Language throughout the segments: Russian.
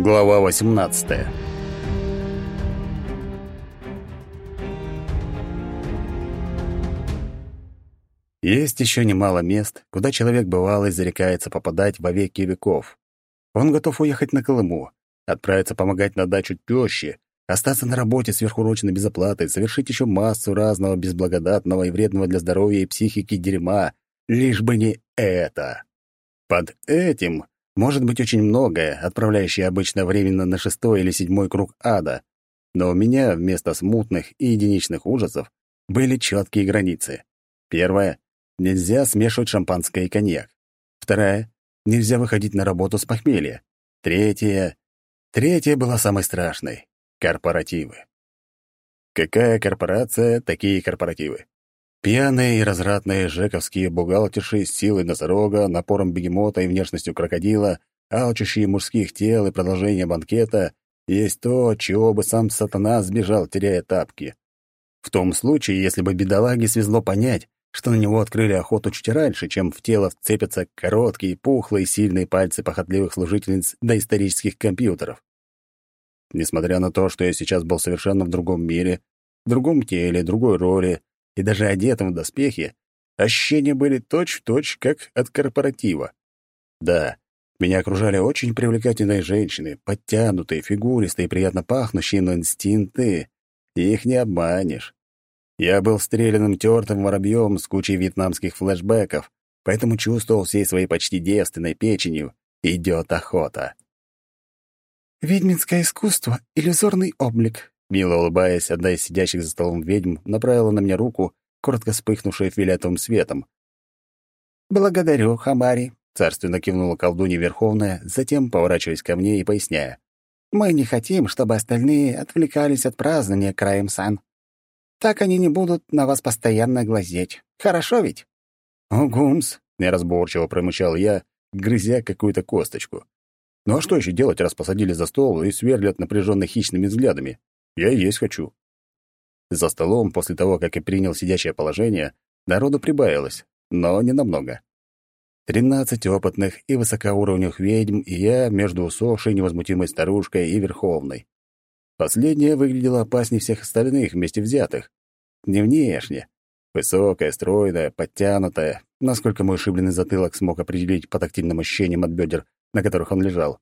Глава 18 Есть еще немало мест, куда человек бывалый зарекается попадать во веки веков. Он готов уехать на Колыму, отправиться помогать на дачу тёще, остаться на работе сверхурочно без оплаты, совершить еще массу разного безблагодатного и вредного для здоровья и психики дерьма, лишь бы не это. Под этим может быть очень многое, отправляющее обычно временно на шестой или седьмой круг ада. Но у меня вместо смутных и единичных ужасов были четкие границы. Первое — нельзя смешивать шампанское и коньяк. Вторая — нельзя выходить на работу с похмелья. Третья — третья была самой страшной — корпоративы. Какая корпорация, такие корпоративы. Пьяные и развратные жековские бухгалтерши с силой носорога, напором бегемота и внешностью крокодила, алчущие мужских тел и продолжение банкета есть то, чего бы сам сатана сбежал, теряя тапки. В том случае, если бы бедолаге свезло понять, что на него открыли охоту чуть раньше, чем в тело вцепятся короткие, пухлые, сильные пальцы похотливых служительниц доисторических компьютеров. Несмотря на то, что я сейчас был совершенно в другом мире, в другом теле, другой роли, и даже одетым в доспехи, ощущения были точь-в-точь, -точь, как от корпоратива. Да, меня окружали очень привлекательные женщины, подтянутые, фигуристые, приятно пахнущие, но инстинкты. Их не обманешь. Я был стрелянным тертым воробьем с кучей вьетнамских флешбеков, поэтому чувствовал всей своей почти девственной печенью «идет охота». «Ведьминское искусство — иллюзорный облик», Мило улыбаясь, одна из сидящих за столом ведьм направила на меня руку, коротко вспыхнувшая фиолетовым светом. «Благодарю, Хамари», — царственно кивнула колдунья Верховная, затем поворачиваясь ко мне и поясняя. «Мы не хотим, чтобы остальные отвлекались от празднования краем сан. Так они не будут на вас постоянно глазеть. Хорошо ведь?» «Огумс», — неразборчиво промычал я, грызя какую-то косточку. «Ну а что еще делать, раз посадили за стол и сверлят напряженно хищными взглядами? Я и есть хочу. За столом, после того, как я принял сидящее положение, народу прибавилось, но не намного. Тринадцать опытных и высокоуровневых ведьм, и я между усохшей невозмутимой старушкой и верховной. Последняя выглядела опаснее всех остальных вместе взятых. Не внешне. Высокая, стройная, подтянутая, насколько мой шибленный затылок смог определить по тактильным ощущениям от бедер, на которых он лежал.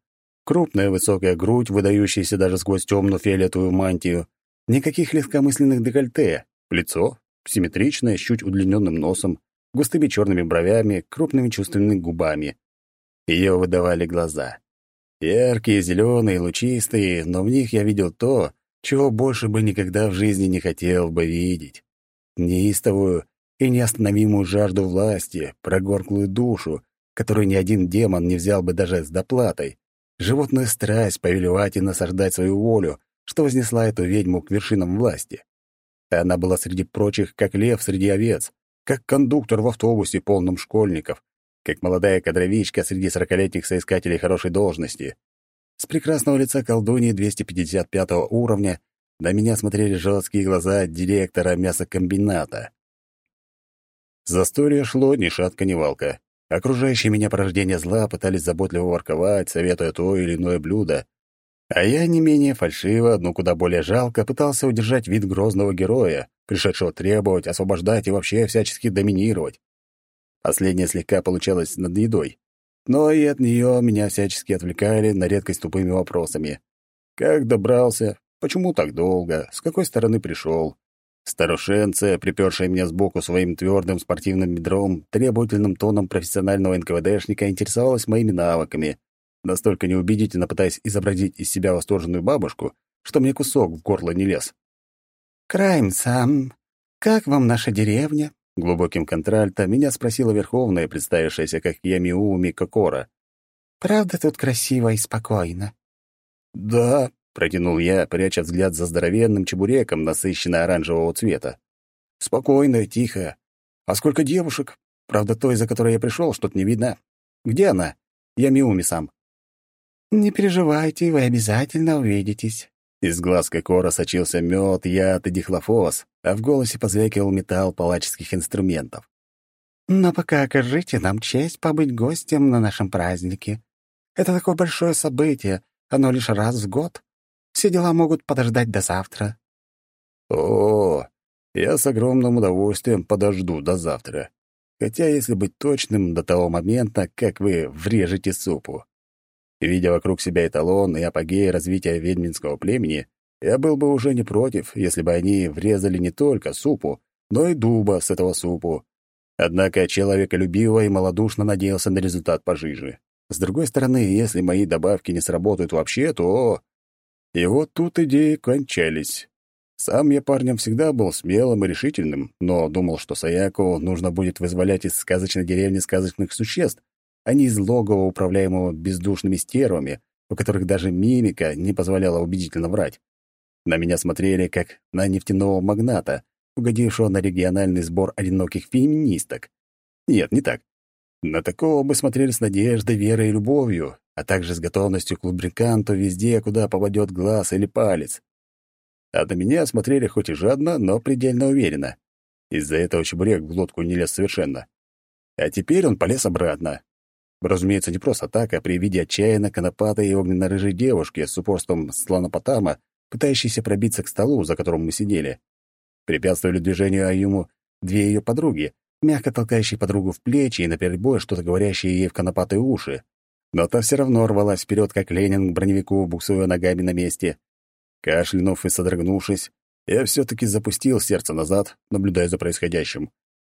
Крупная высокая грудь, выдающаяся даже сквозь темную фиолетовую мантию. Никаких легкомысленных декольте. Лицо симметричное, с чуть удлиненным носом, густыми черными бровями, крупными чувственными губами. Ее выдавали глаза. Яркие, зеленые, лучистые, но в них я видел то, чего больше бы никогда в жизни не хотел бы видеть. Неистовую и неостановимую жажду власти, прогорклую душу, которую ни один демон не взял бы даже с доплатой, животную страсть повелевать и насаждать свою волю, что вознесла эту ведьму к вершинам власти. Она была среди прочих, как лев среди овец, как кондуктор в автобусе, полном школьников, как молодая кадровичка среди сорокалетних соискателей хорошей должности. С прекрасного лица колдуньи 255 уровня на меня смотрели жесткие глаза директора мясокомбината. Застолье шло ни шатка, ни валка. Окружающие меня порождения зла пытались заботливо ворковать, советуя то или иное блюдо. А я не менее фальшиво, но куда более жалко, пытался удержать вид грозного героя, пришедшего требовать, освобождать и вообще всячески доминировать. Последнее слегка получалось над едой. Но и от нее меня всячески отвлекали на редкость тупыми вопросами. Как добрался? Почему так долго? С какой стороны пришел? Старушенция, припершая меня сбоку своим твердым спортивным бедром, требовательным тоном профессионального НКВДшника, интересовалась моими навыками, настолько неубедительно пытаясь изобразить из себя восторженную бабушку, что мне кусок в горло не лез. «Крайм сам, как вам наша деревня?» Глубоким контральто меня спросила Верховная, представившаяся как Ямиуми Кокора. «Правда тут красиво и спокойно?» «Да», Протянул я, пряча взгляд за здоровенным чебуреком насыщенно-оранжевого цвета. Спокойно, тихо. А сколько девушек? Правда, той, за которой я пришел, что-то не видно. Где она? Я Миуми сам. Не переживайте, вы обязательно увидитесь. Из глаз Кокора сочился мед, яд и дихлофос, а в голосе позвякивал металл палаческих инструментов. Но пока окажите нам честь побыть гостем на нашем празднике. Это такое большое событие, Оно лишь раз в год. Все дела могут подождать до завтра». «О, я с огромным удовольствием подожду до завтра. Хотя, если быть точным, до того момента, как вы врежете супу. Видя вокруг себя эталон и апогей развития ведьминского племени, я был бы уже не против, если бы они врезали не только супу, но и дуба с этого супу. Однако человеколюбиво и малодушно надеялся на результат пожиже. С другой стороны, если мои добавки не сработают вообще, то... И вот тут идеи кончались. Сам я парнем всегда был смелым и решительным, но думал, что Саяку нужно будет вызволять из сказочной деревни сказочных существ, а не из логова, управляемого бездушными стервами, у которых даже мимика не позволяла убедительно врать. На меня смотрели как на нефтяного магната, угодившего на региональный сбор одиноких феминисток. Нет, не так. На такого бы смотрели с надеждой, верой и любовью, а также с готовностью к лубриканту везде, куда попадет глаз или палец. А на меня смотрели хоть и жадно, но предельно уверенно. Из-за этого чебурек в глотку не лез совершенно. А теперь он полез обратно. Разумеется, не просто так, а при виде отчаянно конопатой и огненно-рыжей девушки с упорством слонопотама, пытающейся пробиться к столу, за которым мы сидели. Препятствовали движению Аюму две ее подруги, мягко толкающие подругу в плечи и наперебой что-то говорящие ей в конопатые уши. Но та все равно рвалась вперед, как Ленин к броневику, буксуя ногами на месте. Кашлянув и содрогнувшись, я все-таки запустил сердце назад, наблюдая за происходящим.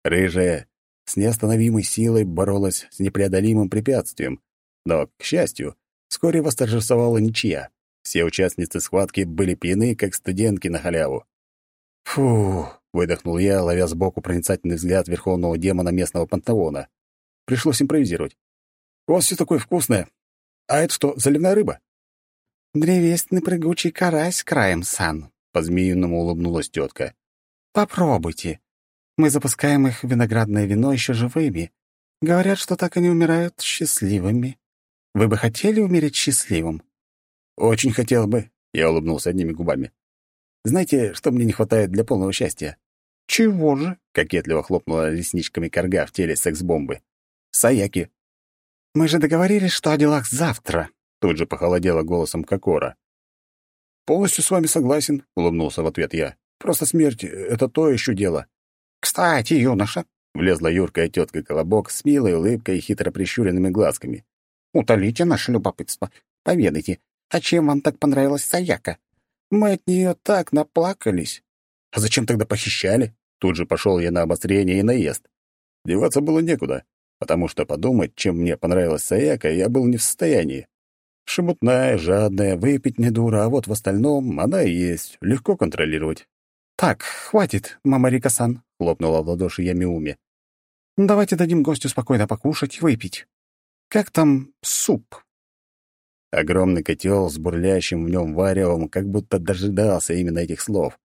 Рыжая с неостановимой силой боролась с непреодолимым препятствием, но, к счастью, вскоре восторжествовала ничья. Все участницы схватки были пьяны, как студентки на халяву. «Фу!» — выдохнул я, ловя сбоку проницательный взгляд верховного демона местного пантеона. Пришлось импровизировать. «У вас все такое вкусное. А это что, заливная рыба?» «Древесный прыгучий карась краем сан», — по-змеиному улыбнулась тетка. «Попробуйте. Мы запускаем их виноградное вино еще живыми. Говорят, что так они умирают счастливыми. Вы бы хотели умереть счастливым?» «Очень хотел бы», — я улыбнулся одними губами. «Знаете, что мне не хватает для полного счастья?» «Чего же?» — кокетливо хлопнула ресничками корга в теле секс-бомбы. «Саяки». «Мы же договорились, что о делах завтра», Тут же похолодело голосом Кокора. «Полностью с вами согласен», — улыбнулся в ответ я. «Просто смерть — это то еще дело». «Кстати, юноша», — влезла юркая тетка Колобок с милой улыбкой и хитро прищуренными глазками. «Утолите наше любопытство. Поведайте, а чем вам так понравилась Саяка? Мы от нее так наплакались». «А зачем тогда похищали?» Тут же пошел я на обострение и наезд. Деваться было некуда, потому что подумать, чем мне понравилась Саяка, я был не в состоянии. Шебутная, жадная, выпить не дура, а вот в остальном она и есть, легко контролировать. «Так, хватит, мама Рика-сан», — хлопнула в ладоши Ямиуми. «Давайте дадим гостю спокойно покушать и выпить. Как там суп?» Огромный котел с бурлящим в нем варевом как будто дожидался именно этих слов.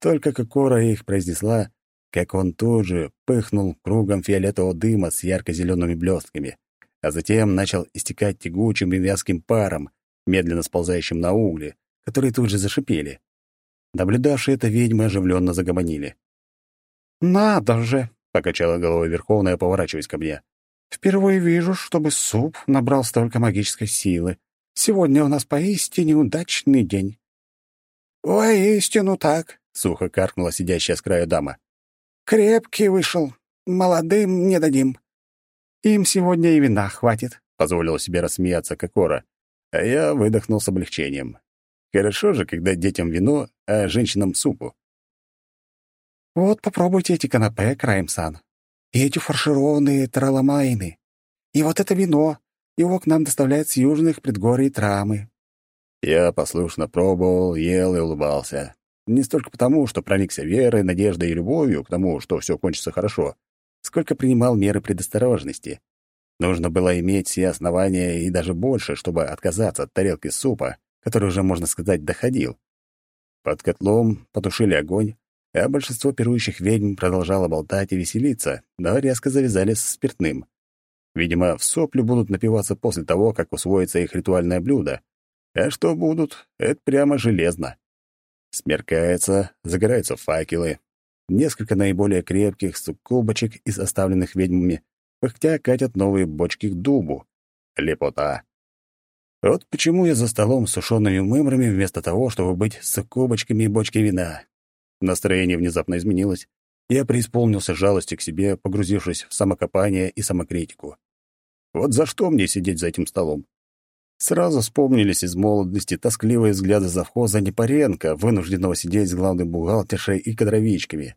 Только Кокора их произнесла, как он тут же пыхнул кругом фиолетового дыма с ярко-зелеными блестками а затем начал истекать тягучим и вязким паром, медленно сползающим на угли, которые тут же зашипели. Наблюдавшие это ведьмы оживленно загомонили. «Надо же!» — покачала головой Верховная, поворачиваясь ко мне. «Впервые вижу, чтобы суп набрал столько магической силы. Сегодня у нас поистине удачный день». «Воистину так», — сухо каркнула сидящая с краю дама. «Крепкий вышел. Молодым не дадим. Им сегодня и вина хватит», — позволил себе рассмеяться Кокора. А я выдохнул с облегчением. Хорошо же, когда детям вино, а женщинам супу. «Вот попробуйте эти канапе, Краймсан. И эти фаршированные траламайны. И вот это вино. Его к нам доставляют с южных предгорий Трамы». Я послушно пробовал, ел и улыбался. Не столько потому, что проникся верой, надеждой и любовью к тому, что все кончится хорошо, сколько принимал меры предосторожности. Нужно было иметь все основания и даже больше, чтобы отказаться от тарелки супа, который уже, можно сказать, доходил. Под котлом потушили огонь, а большинство пирующих ведьм продолжало болтать и веселиться, но резко завязали с спиртным. Видимо, в соплю будут напиваться после того, как усвоится их ритуальное блюдо. А что будут, это прямо железно. Смеркается, загораются факелы, несколько наиболее крепких суккубочек из оставленных ведьмами, пыхтя катят новые бочки к дубу. Лепота. Вот почему я за столом с сушеными мымрами вместо того, чтобы быть с кубочками и бочкой вина. Настроение внезапно изменилось. Я преисполнился жалости к себе, погрузившись в самокопание и самокритику. Вот за что мне сидеть за этим столом? Сразу вспомнились из молодости тоскливые взгляды завхоза Непаренко, вынужденного сидеть с главной бухгалтершей и кадровичками.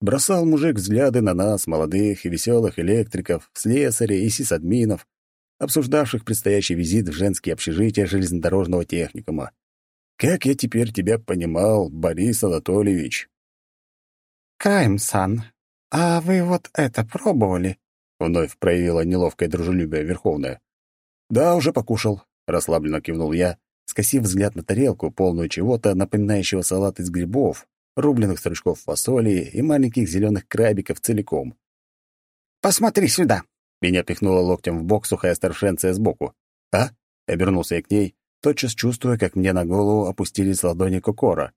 Бросал мужик взгляды на нас, молодых и веселых электриков, слесарей и сисадминов, обсуждавших предстоящий визит в женские общежития железнодорожного техникума. Как я теперь тебя понимал, Борис Анатольевич? «Крайм-сан, а вы вот это пробовали?» Вновь проявила неловкое дружелюбие Верховная. «Да, уже покушал», — расслабленно кивнул я, скосив взгляд на тарелку, полную чего-то, напоминающего салат из грибов, рубленых стручков фасоли и маленьких зеленых крабиков целиком. «Посмотри сюда!» — меня пихнула локтем в бок сухая старшенция сбоку. «А?» — обернулся я к ней, тотчас чувствуя, как мне на голову опустились ладони Кокора.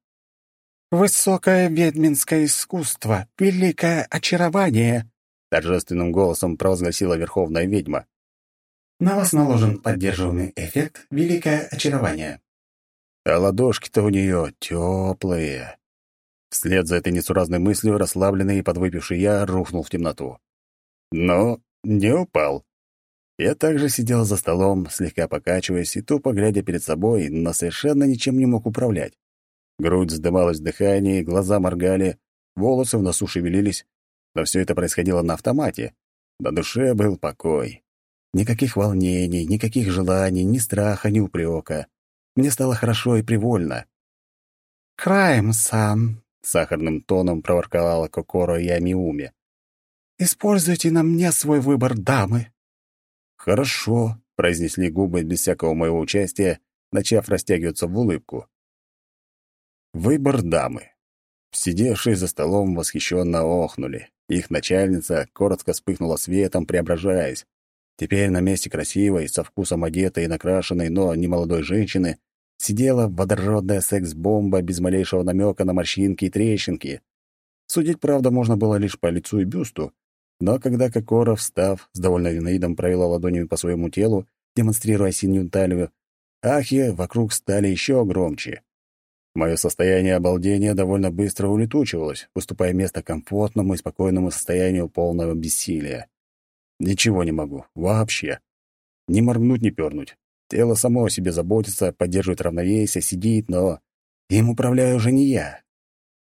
«Высокое ведьминское искусство, великое очарование!» — торжественным голосом провозгласила верховная ведьма. На вас наложен поддерживаемый эффект «Великое очарование». А ладошки-то у нее теплые. Вслед за этой несуразной мыслью, расслабленный и подвыпивший я, рухнул в темноту. Но не упал. Я также сидел за столом, слегка покачиваясь и тупо глядя перед собой, но совершенно ничем не мог управлять. Грудь вздымалась в дыхании, глаза моргали, волосы в носу шевелились, но все это происходило на автомате. На душе был покой. Никаких волнений, никаких желаний, ни страха, ни упрека. Мне стало хорошо и привольно. «Крайм-сан», — сахарным тоном проворковала Кокоро и Амиуми. «Используйте на мне свой выбор дамы». «Хорошо», — произнесли губы без всякого моего участия, начав растягиваться в улыбку. Выбор дамы. Сидевшие за столом восхищенно охнули. Их начальница коротко вспыхнула светом, преображаясь. Теперь на месте красивой, со вкусом одетой и накрашенной, но не молодой женщины, сидела водородная секс-бомба без малейшего намека на морщинки и трещинки. Судить, правда, можно было лишь по лицу и бюсту, но когда Кокора, встав, с довольным видом провела ладонями по своему телу, демонстрируя синюю талию, ахи вокруг стали еще громче. Мое состояние обалдения довольно быстро улетучивалось, уступая место комфортному и спокойному состоянию полного бессилия. Ничего не могу. Вообще. Ни моргнуть, ни пернуть. Тело само о себе заботится, поддерживает равновесие, сидит, но... Им управляю уже не я.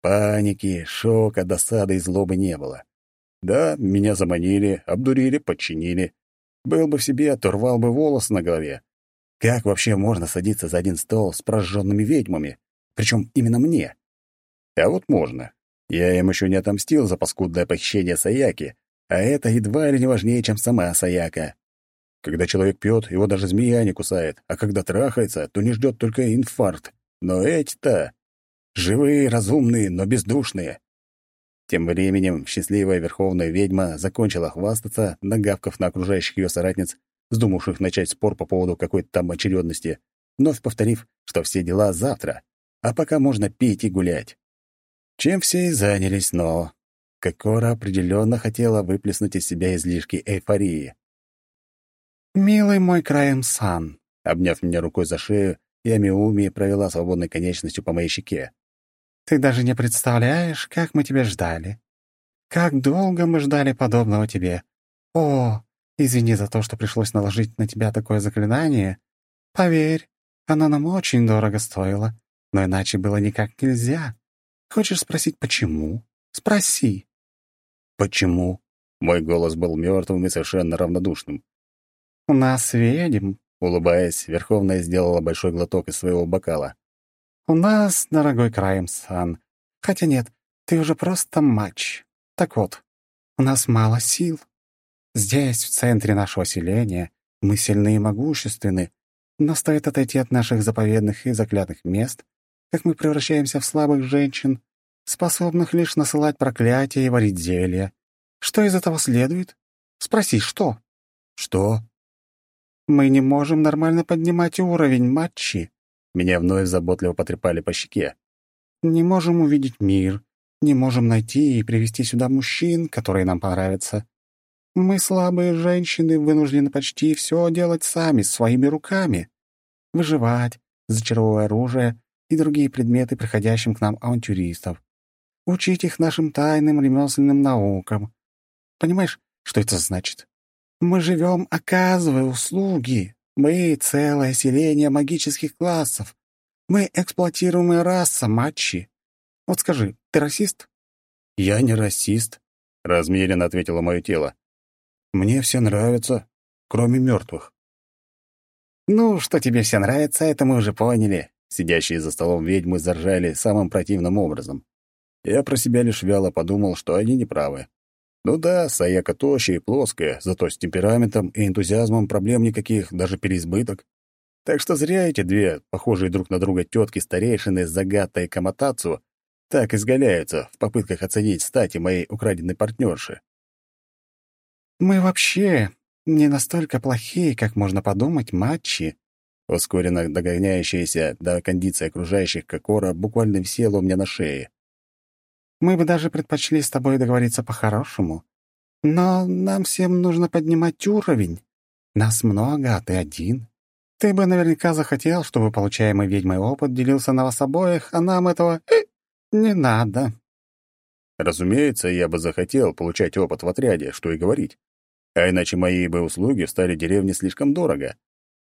Паники, шока, досады и злобы не было. Да, меня заманили, обдурили, подчинили. Был бы в себе, оторвал бы волосы на голове. Как вообще можно садиться за один стол с прожженными ведьмами? Причем именно мне. А вот можно. Я им еще не отомстил за паскудное похищение Саяки, а это едва ли не важнее, чем сама Саяка. Когда человек пьет, его даже змея не кусает, а когда трахается, то не ждет только инфаркт. Но эти-то живые, разумные, но бездушные. Тем временем счастливая верховная ведьма закончила хвастаться, нагавкав на окружающих ее соратниц, вздумавших начать спор по поводу какой-то там очередности, вновь повторив, что все дела завтра, а пока можно пить и гулять. Чем все и занялись, но Кокора определенно хотела выплеснуть из себя излишки эйфории. «Милый мой Краем-сан», обняв меня рукой за шею, я Миуми провела свободной конечностью по моей щеке. «Ты даже не представляешь, как мы тебя ждали. Как долго мы ждали подобного тебе. О, извини за то, что пришлось наложить на тебя такое заклинание. Поверь, оно нам очень дорого стоило, но иначе было никак нельзя. Хочешь спросить, почему? Спроси. «Почему?» Мой голос был мертвым и совершенно равнодушным. «У нас ведьм», — улыбаясь, Верховная сделала большой глоток из своего бокала. «У нас, дорогой Краем-сан. Хотя нет, ты уже просто матч. Так вот, у нас мало сил. Здесь, в центре нашего селения, мы сильны и могущественны, но стоит отойти от наших заповедных и заклятых мест, как мы превращаемся в слабых женщин, способных лишь насылать проклятия и варить зелья. Что из этого следует? Спроси, что? Что? Мы не можем нормально поднимать уровень матчи. Меня вновь заботливо потрепали по щеке. Не можем увидеть мир, не можем найти и привести сюда мужчин, которые нам понравятся. Мы слабые женщины, вынуждены почти все делать сами, своими руками. выживать, зачаровывая оружие и другие предметы приходящим к нам авантюристов. Учить их нашим тайным ремесленным наукам. Понимаешь, что это значит? Мы живем, оказывая услуги. Мы — целое селение магических классов. Мы — эксплуатируемая раса, матчи. Вот скажи, ты расист?» «Я не расист», — размеренно ответило мое тело. «Мне все нравится, кроме мертвых». «Ну, что тебе все нравится, это мы уже поняли», — сидящие за столом ведьмы заржали самым противным образом. Я про себя лишь вяло подумал, что они неправы. Ну да, Саяка тощая и плоская, зато с темпераментом и энтузиазмом проблем никаких, даже переизбыток. Так что зря эти две, похожие друг на друга тетки-старейшины Загата и Каматацу, так изгаляются в попытках оценить стати моей украденной партнерши. «Мы вообще не настолько плохие, как можно подумать, матчи», ускоренно догоняющаяся до кондиции окружающих Кокора буквально висела у меня на шее. Мы бы даже предпочли с тобой договориться по-хорошему. Но нам всем нужно поднимать уровень. Нас много, а ты один. Ты бы наверняка захотел, чтобы получаемый ведьмой опыт делился на вас обоих, а нам этого э, не надо. Разумеется, я бы захотел получать опыт в отряде, что и говорить. А иначе мои бы услуги старой деревне слишком дорого.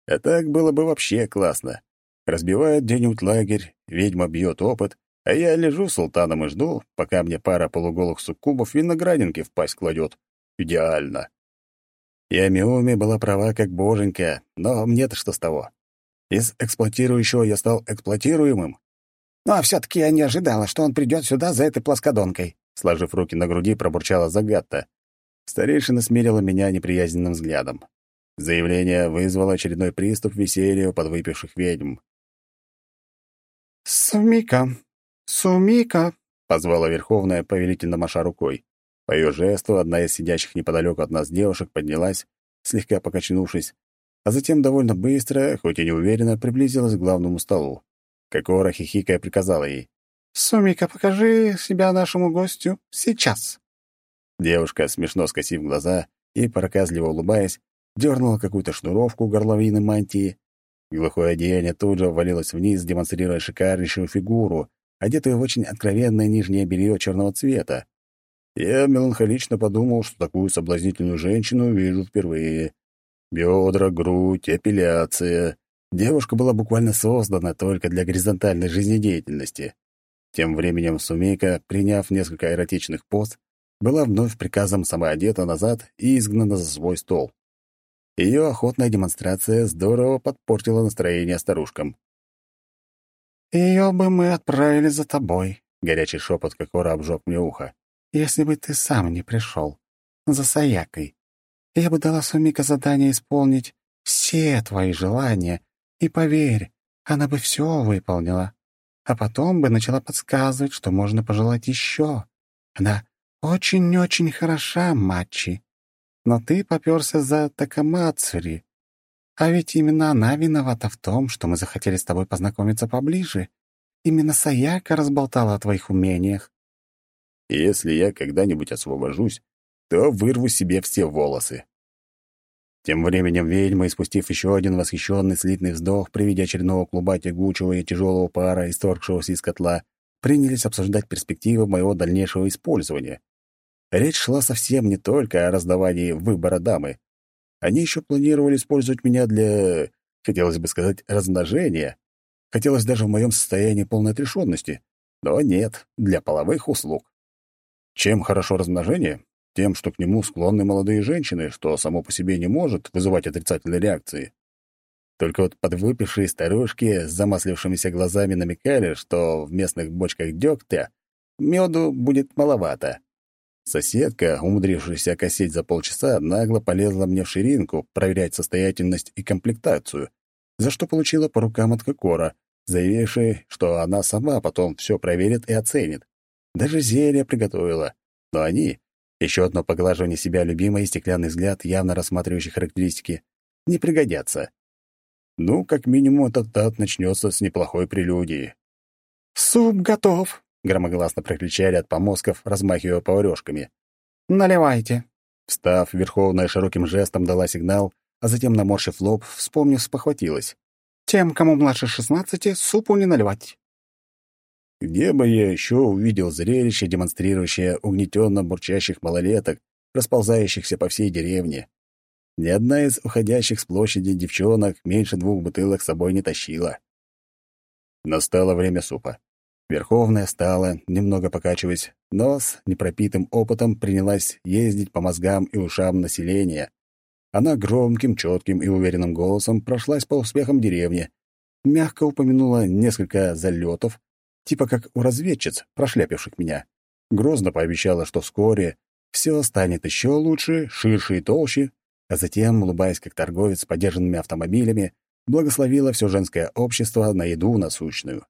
А так было бы вообще классно. Разбивает где-нибудь лагерь, ведьма бьет опыт, а я лежу султаном и жду, пока мне пара полуголых суккубов виноградинки в пасть кладет. Идеально. Я Миуми была права как боженька, но мне-то что с того? Из эксплуатирующего я стал эксплуатируемым. Ну, а все-таки я не ожидала, что он придет сюда за этой плоскодонкой. Сложив руки на груди, пробурчала Загатта. Старейшина смерила меня неприязненным взглядом. Заявление вызвало очередной приступ веселья у подвыпивших ведьм. «Сумика, «Сумика!» — позвала Верховная, повелительно маша рукой. По ее жесту одна из сидящих неподалеку от нас девушек поднялась, слегка покачнувшись, а затем довольно быстро, хоть и неуверенно, приблизилась к главному столу. Кокора хихикая приказала ей. «Сумика, покажи себя нашему гостю сейчас!» Девушка, смешно скосив глаза и, проказливо улыбаясь, дернула какую-то шнуровку горловины мантии. Глухое одеяние тут же ввалилось вниз, демонстрируя шикарнейшую фигуру, одетую в очень откровенное нижнее белье черного цвета. Я меланхолично подумал, что такую соблазнительную женщину вижу впервые. Бедра, грудь, эпиляция. Девушка была буквально создана только для горизонтальной жизнедеятельности. Тем временем Сумейка, приняв несколько эротичных поз, была вновь приказом сама одета назад и изгнана за свой стол. Ее охотная демонстрация здорово подпортила настроение старушкам. Ее бы мы отправили за тобой», — горячий шепот Кокора обжег мне ухо. «Если бы ты сам не пришел. За Саякой. Я бы дала Сумика задание исполнить все твои желания, и поверь, она бы все выполнила. А потом бы начала подсказывать, что можно пожелать еще. Она очень-очень хороша, Матчи. Но ты попёрся за Такамацури, а ведь именно она виновата в том, что мы захотели с тобой познакомиться поближе. Именно Саяка разболтала о твоих умениях. Если я когда-нибудь освобожусь, то вырву себе все волосы. Тем временем ведьма, испустив еще один восхищенный слитный вздох при виде очередного клуба тягучего и тяжелого пара, исторгшегося из котла, принялись обсуждать перспективы моего дальнейшего использования. Речь шла совсем не только о раздавании выбора дамы. Они еще планировали использовать меня для, хотелось бы сказать, размножения. Хотелось даже в моем состоянии полной отрешенности. Но нет, для половых услуг. Чем хорошо размножение? Тем, что к нему склонны молодые женщины, что само по себе не может вызывать отрицательной реакции. Только вот подвыпившие старушки с замаслившимися глазами намекали, что в местных бочках дегтя меду будет маловато. Соседка, умудрившаяся окосить за полчаса, нагло полезла мне в ширинку проверять состоятельность и комплектацию, за что получила по рукам от Кокора, заявившей, что она сама потом все проверит и оценит. Даже зелье приготовила. Но они, еще одно поглаживание себя любимый стеклянный взгляд, явно рассматривающий характеристики, не пригодятся. Ну, как минимум, этот тат начнется с неплохой прелюдии. «Суп готов!» — громогласно прокричали от помозгов, размахивая поварёшками. «Наливайте». Встав, Верховная широким жестом дала сигнал, а затем, наморщив лоб, вспомнив, спохватилась. Тем, кому младше шестнадцати, супу не наливать». Где бы я еще увидел зрелище, демонстрирующее угнетенно бурчащих малолеток, расползающихся по всей деревне? Ни одна из уходящих с площади девчонок меньше двух бутылок с собой не тащила. Настало время супа. Верховная стала, немного покачиваясь, но с непропитым опытом принялась ездить по мозгам и ушам населения. Она громким, четким и уверенным голосом прошлась по успехам деревни, мягко упомянула несколько залетов, типа как у разведчиц, прошляпивших меня. Грозно пообещала, что вскоре все станет еще лучше, ширше и толще, а затем, улыбаясь как торговец с подержанными автомобилями, благословила все женское общество на еду насущную.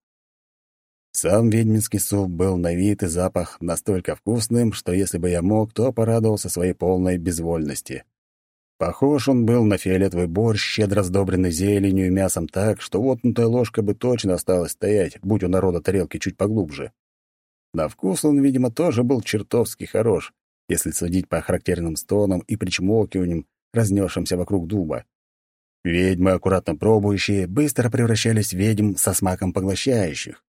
Сам ведьминский суп был на вид и запах настолько вкусным, что если бы я мог, то порадовался своей полной безвольности. Похож он был на фиолетовый борщ, щедро сдобренный зеленью и мясом так, что вотнутая ложка бы точно осталась стоять, будь у народа тарелки чуть поглубже. На вкус он, видимо, тоже был чертовски хорош, если судить по характерным стонам и причмокиваниям, разнесшимся вокруг дуба. Ведьмы, аккуратно пробующие, быстро превращались в ведьм со смаком поглощающих.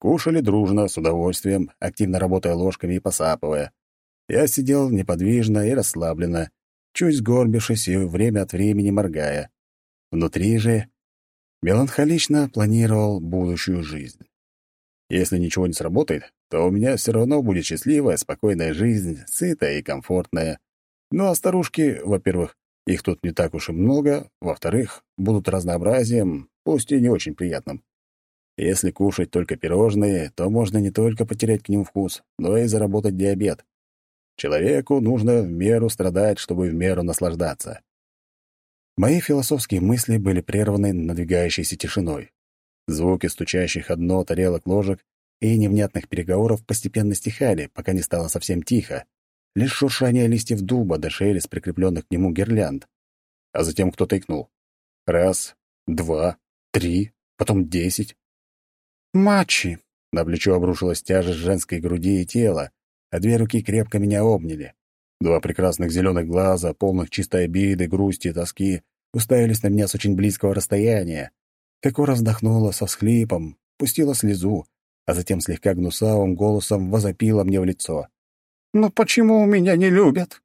Кушали дружно, с удовольствием, активно работая ложками и посапывая. Я сидел неподвижно и расслабленно, чуть сгорбившись и время от времени моргая. Внутри же меланхолично планировал будущую жизнь. Если ничего не сработает, то у меня все равно будет счастливая, спокойная жизнь, сытая и комфортная. Ну а старушки, во-первых, их тут не так уж и много, во-вторых, будут разнообразием, пусть и не очень приятным. Если кушать только пирожные, то можно не только потерять к ним вкус, но и заработать диабет. Человеку нужно в меру страдать, чтобы в меру наслаждаться. Мои философские мысли были прерваны надвигающейся тишиной. Звуки стучащих одно тарелок ложек и невнятных переговоров постепенно стихали, пока не стало совсем тихо. Лишь шуршание листьев дуба до шелест прикрепленных к нему гирлянд. А затем кто-то икнул. Раз, два, три, потом десять. «Мачи!» — на плечо обрушилась тяжесть женской груди и тела, а две руки крепко меня обняли. Два прекрасных зеленых глаза, полных чистой обиды, грусти тоски, уставились на меня с очень близкого расстояния. Кокора вздохнула со всхлипом, пустила слезу, а затем слегка гнусавым голосом возопила мне в лицо. «Ну почему меня не любят?